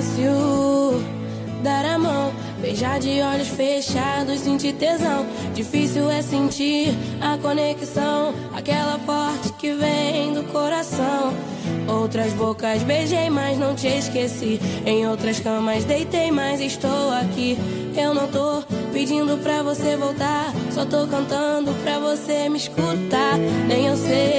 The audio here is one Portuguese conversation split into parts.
fácil dar a mão, beijar de olhos fechados, sentir tesão. Difícil é sentir a conexão, aquela forte que vem do coração. Outras bocas beijei, mas não te esqueci. Em outras camas deitei, mas estou aqui. Eu não tô pedindo pra você voltar, só tô cantando pra você me escutar. Nem eu sei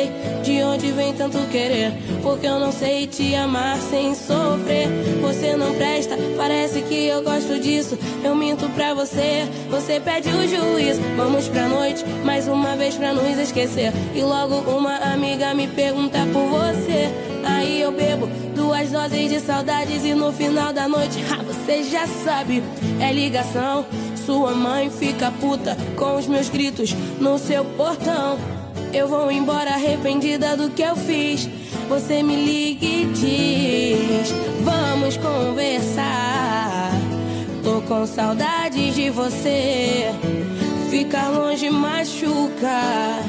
vem tanto querer, porque eu não sei te amar sem sofrer. Você não presta, parece que eu gosto disso. Eu minto pra você, você pede o juízo. Vamos pra noite, mais uma vez pra nos esquecer. E logo uma amiga me pergunta por você. Aí eu bebo duas doses de saudades e no final da noite, ah, você já sabe, é ligação. Sua mãe fica puta com os meus gritos no seu portão. Eu vou embora arrependida do que eu fiz. Você me liga e diz: Vamos conversar. Tô com saudades de você. Ficar longe machuca.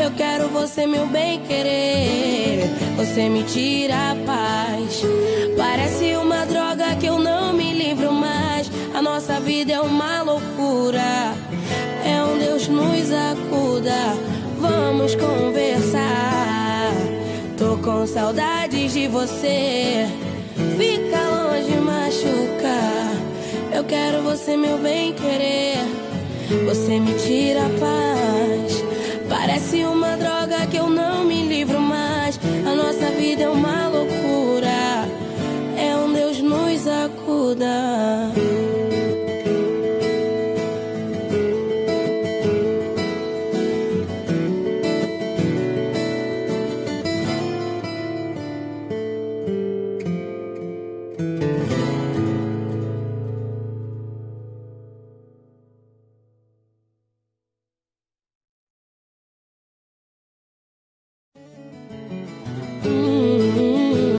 Eu quero você, meu bem querer. Você me tira a paz. Parece uma droga que eu não me livro mais. A nossa vida é uma loucura. É um Deus nos acuda. Vamos conversar. Tô com saudades de você. Fica longe, machuca. Eu quero você, meu bem querer. Você me tira a paz. Parece uma droga que eu não me livro mais. A nossa vida é uma loucura. É um Deus nos acuda.